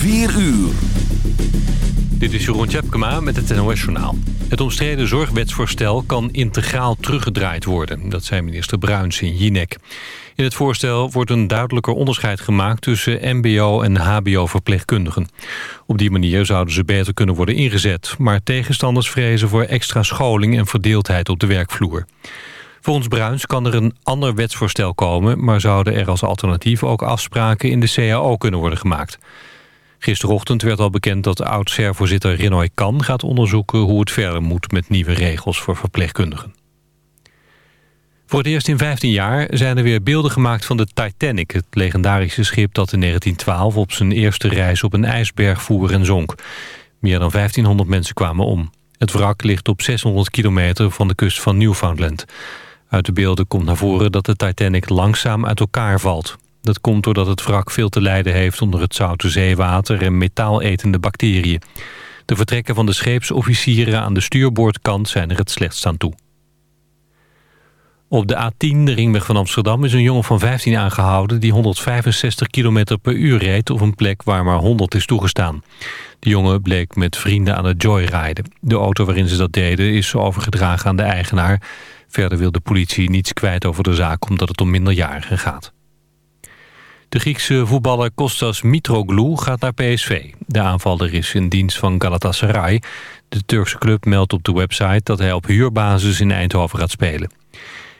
4 uur. Dit is Jeroen Tjepkema met het NOS Journaal. Het omstreden zorgwetsvoorstel kan integraal teruggedraaid worden. Dat zei minister Bruins in Jinek. In het voorstel wordt een duidelijker onderscheid gemaakt... tussen mbo- en hbo-verpleegkundigen. Op die manier zouden ze beter kunnen worden ingezet. Maar tegenstanders vrezen voor extra scholing en verdeeldheid op de werkvloer. Volgens Bruins kan er een ander wetsvoorstel komen... maar zouden er als alternatief ook afspraken in de CAO kunnen worden gemaakt. Gisterochtend werd al bekend dat oud-SER-voorzitter Renoy Kan gaat onderzoeken hoe het verder moet met nieuwe regels voor verpleegkundigen. Voor het eerst in 15 jaar zijn er weer beelden gemaakt van de Titanic... het legendarische schip dat in 1912 op zijn eerste reis op een ijsberg voer en zonk. Meer dan 1500 mensen kwamen om. Het wrak ligt op 600 kilometer van de kust van Newfoundland. Uit de beelden komt naar voren dat de Titanic langzaam uit elkaar valt. Dat komt doordat het wrak veel te lijden heeft onder het zoute zeewater en metaaletende bacteriën. De vertrekken van de scheepsofficieren aan de stuurboordkant zijn er het slechtst aan toe. Op de A10, de ringweg van Amsterdam, is een jongen van 15 aangehouden... die 165 km per uur reed op een plek waar maar 100 is toegestaan. De jongen bleek met vrienden aan het joyriden. De auto waarin ze dat deden is overgedragen aan de eigenaar. Verder wil de politie niets kwijt over de zaak omdat het om minderjarigen gaat. De Griekse voetballer Kostas Mitroglou gaat naar PSV. De aanvaller is in dienst van Galatasaray. De Turkse club meldt op de website dat hij op huurbasis in Eindhoven gaat spelen.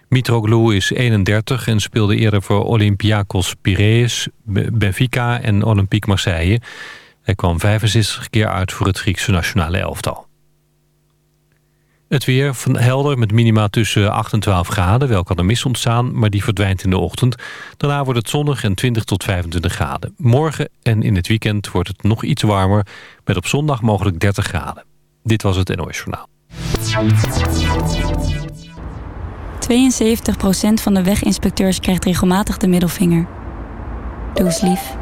Mitroglou is 31 en speelde eerder voor Olympiakos Piraeus, Benfica en Olympique Marseille. Hij kwam 65 keer uit voor het Griekse nationale elftal. Het weer van helder met minima tussen 8 en 12 graden. Wel kan er mist ontstaan, maar die verdwijnt in de ochtend. Daarna wordt het zonnig en 20 tot 25 graden. Morgen en in het weekend wordt het nog iets warmer... met op zondag mogelijk 30 graden. Dit was het NOS Journaal. 72% van de weginspecteurs krijgt regelmatig de middelvinger. Doe eens lief.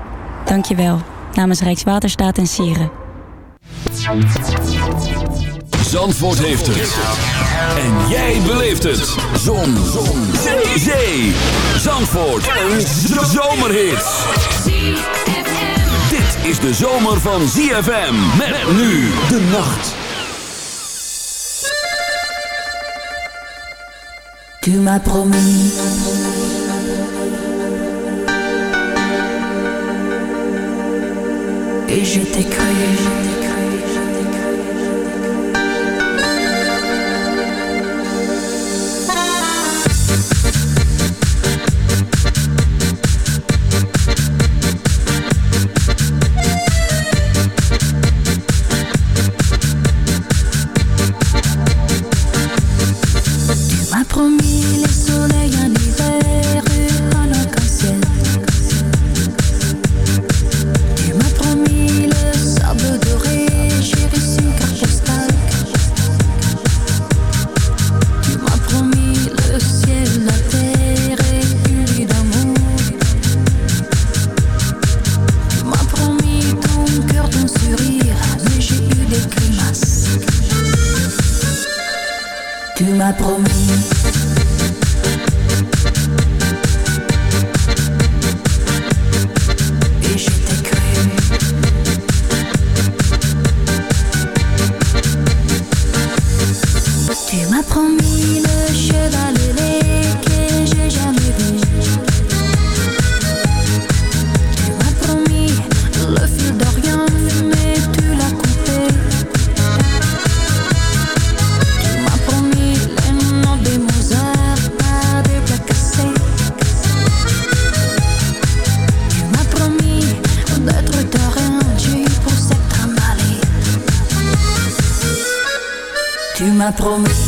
Dank je wel. Namens Rijkswaterstaat en Sieren. Zandvoort heeft het. En jij beleeft het. Zon. Zon. Zee. Zee. Zandvoort. Zomerhit. Dit is de zomer van ZFM. Met nu de nacht. Tu m'as promis Et je t'ai cru you.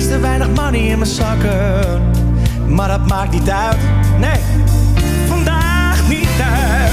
steeds te weinig money in mijn zakken. Maar dat maakt niet uit, nee, vandaag niet uit.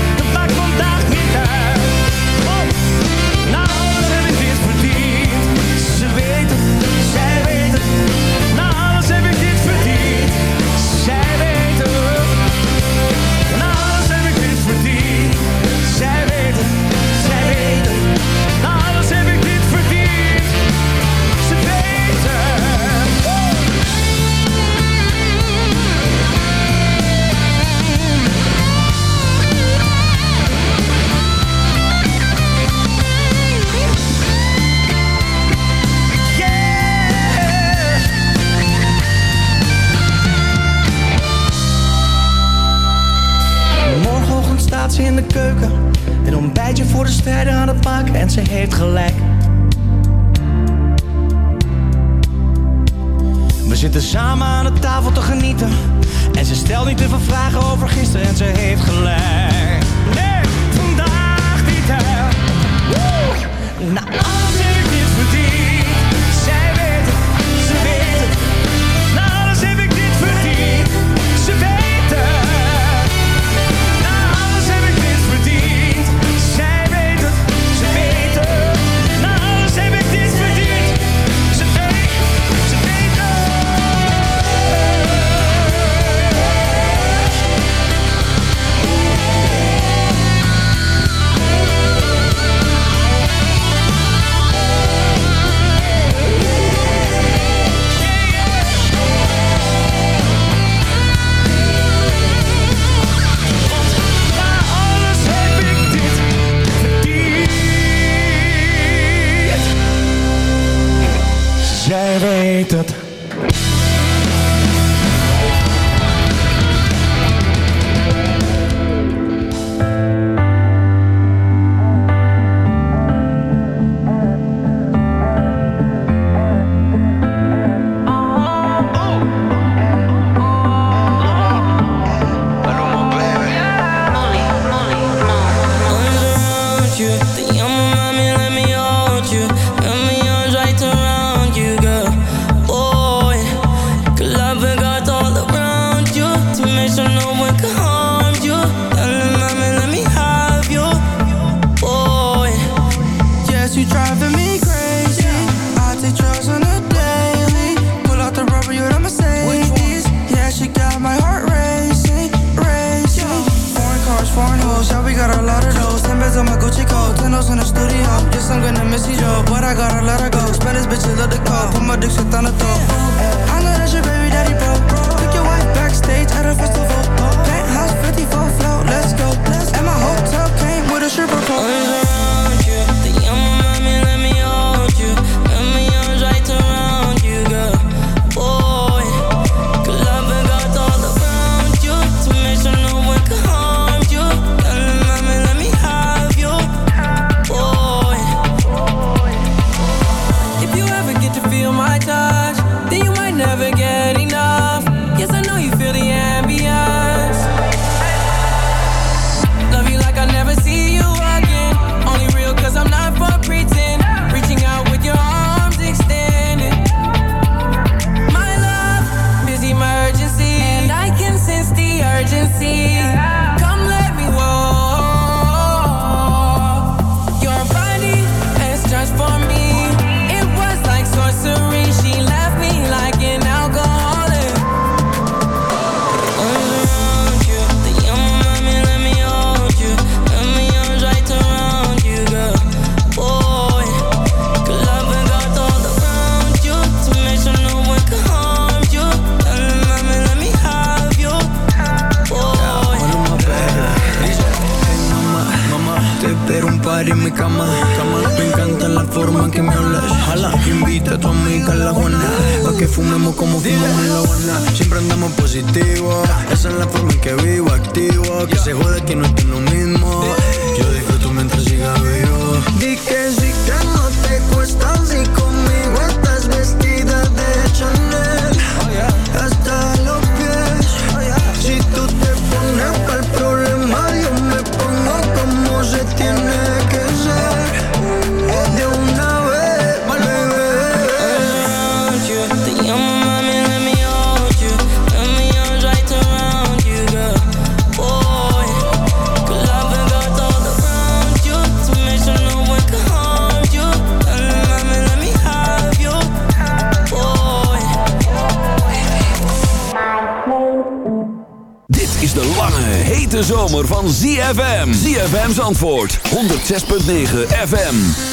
ZFM's antwoord 106.9 FM.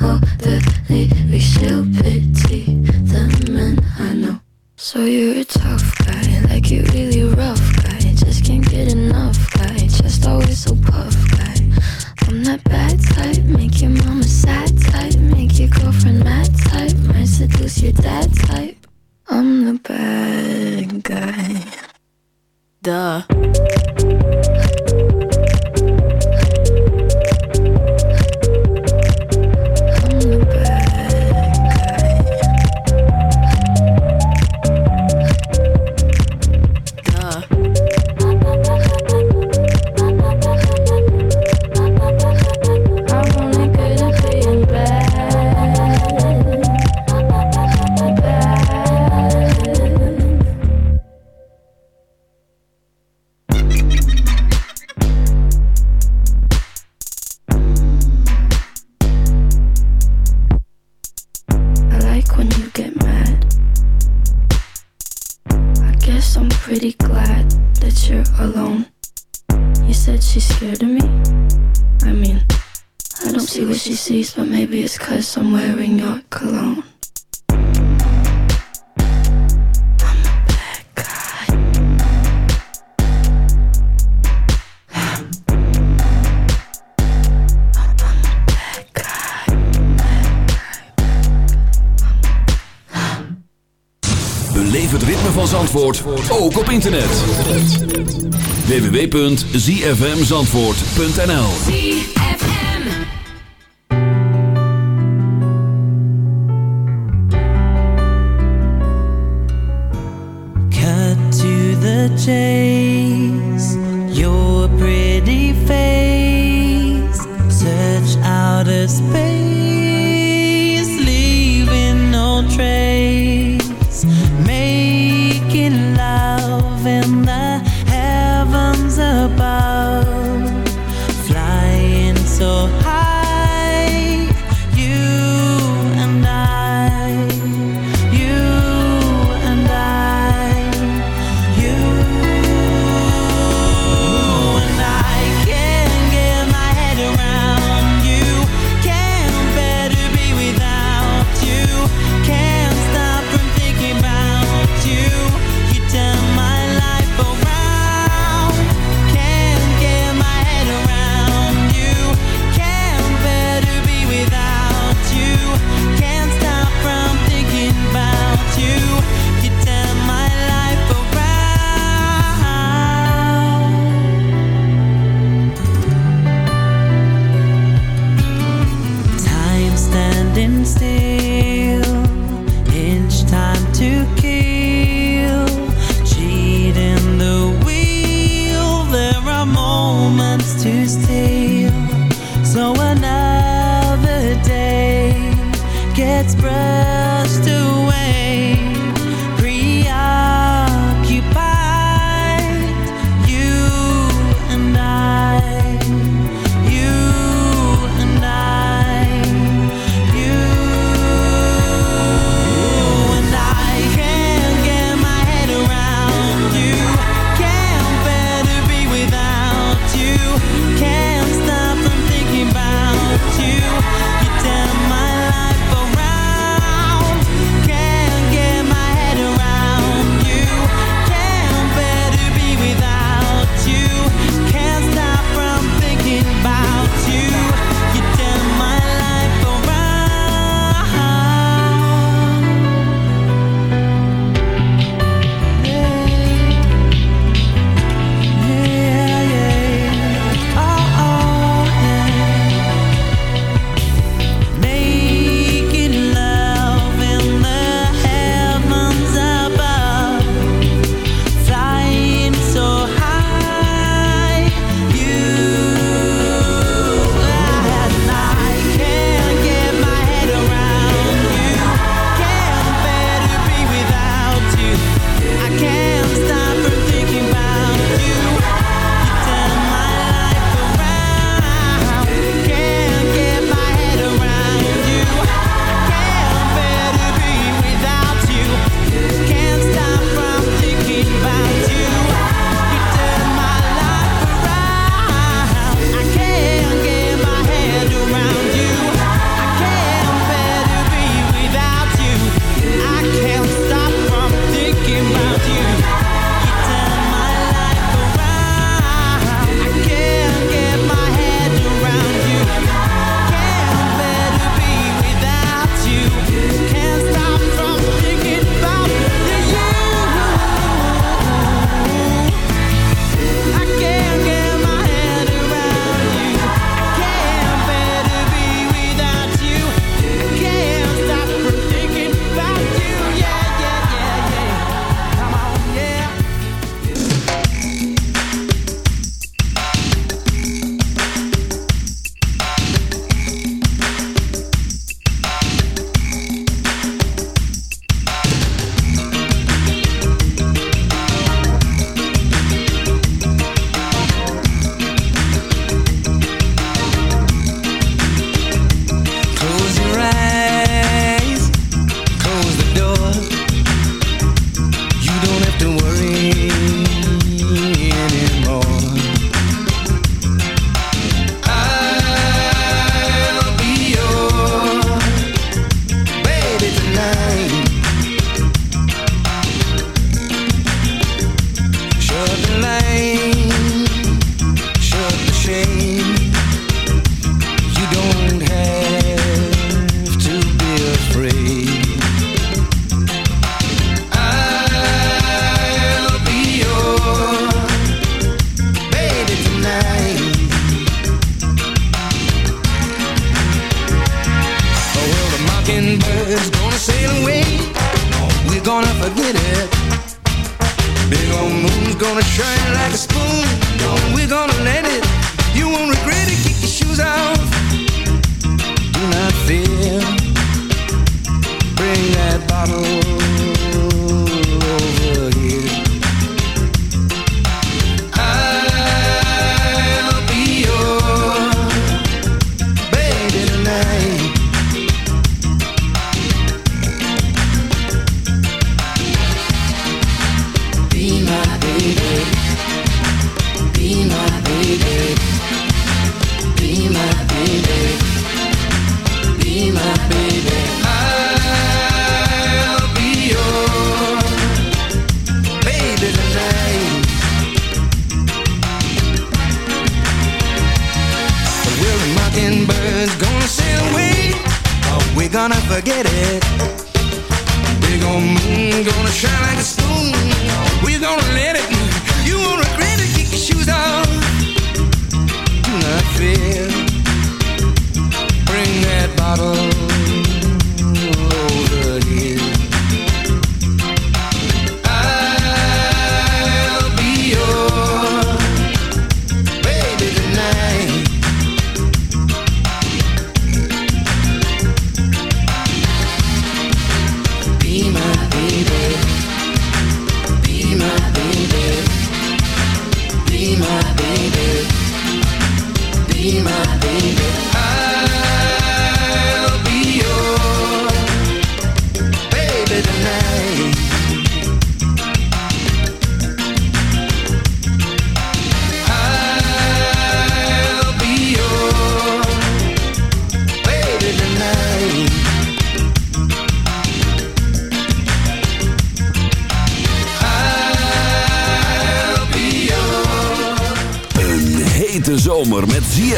all the lyrics stupid zfmzandvoort.nl ZFM. Cut to the chase. Gonna shine like a spoon. We're gonna let bottle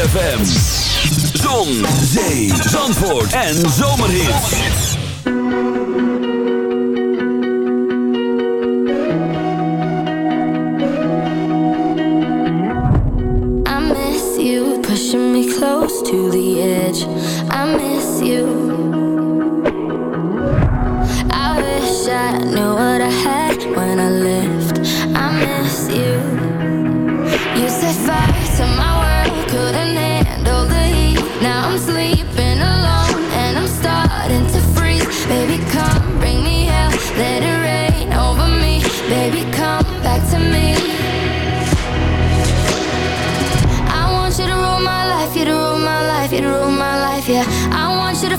ZFM. Zon, zee, zandvoort en zomerhits. I miss you, pushing me close to the edge. I miss you. I wish I knew what I had when I left. I miss you. You set fire to my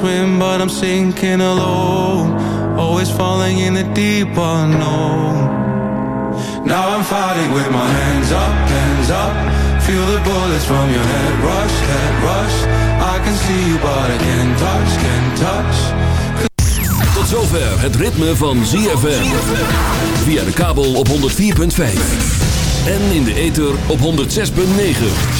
Swim, but I'm sinking alone. Always falling in the deep unknown. Now I'm fighting with my hands up, hands up. Feel the bullets from your head rush, head rush. I can see you, but I can't touch, can't touch. Tot zover het ritme van ZFM. Via de kabel op 104.5. En in de ether op 106.9.